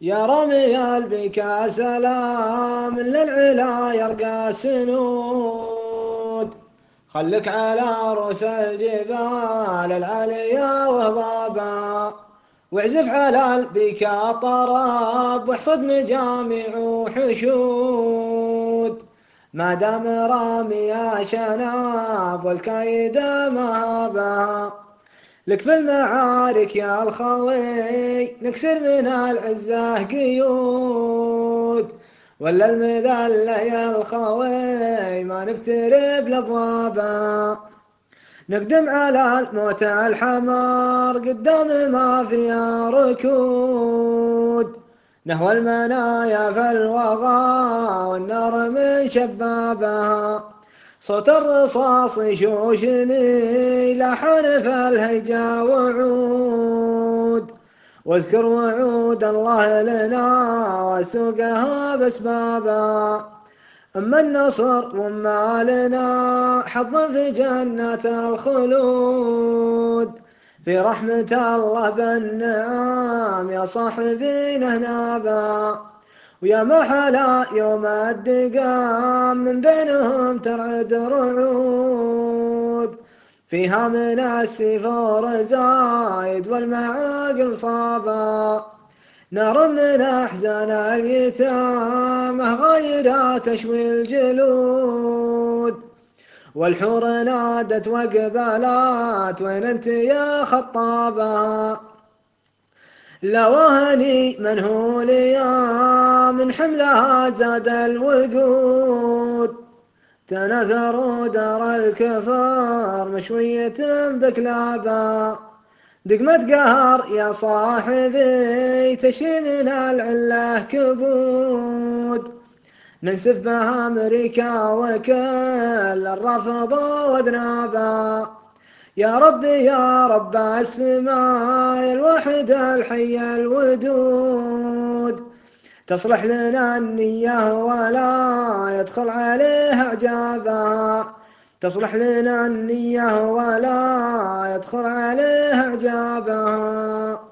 يا رمي البكا سلام للعلا يرقى سنود خلك على رؤوس الجبال العالية وهضابا واعزف على البكا طرب واحصد مجامع وحشود. ما دام رامي شناب والكايد مهابا لك في المعارك يا الخوي نكسر من العزة قيود. ولا المذلة يا الخوي ما نفترب لأبوابا. نقدم على الموت الحمار قدام ما فيها ركود. نهوى المنايا في الوغى والنار من شبابها. صوت الرصاص يشوشني لحن في الهجا وعود. واذكر وعود الله لنا وسوقها بأسبابا. أما النصر وما لنا حظ في جنة الخلود. في رحمة الله بالنعم يا صاحبي نهنابا. ويا محلا يوم الدقام من بينهم ترعد رعود فيها من السفور زايد والمعاقل صابا نار من أحزان اليتامى غير تشوي الجلود. والحور نادت وقبلات وين أنت يا خطابه لواني منهول يا من حملها زاد الوقود. تنثروا دار الكفار مشوية بكلابا دقمة قهر يا صاحبي تشفي من العلة كبود. ننسف بها أمريكا وكل الرفض وذنابا يا رب يا رب السماء الوحد الحي الودود. تصلح لنا النية ولا يدخل عليها عجابا تصلح لنا النية ولا يدخل عليها عجابا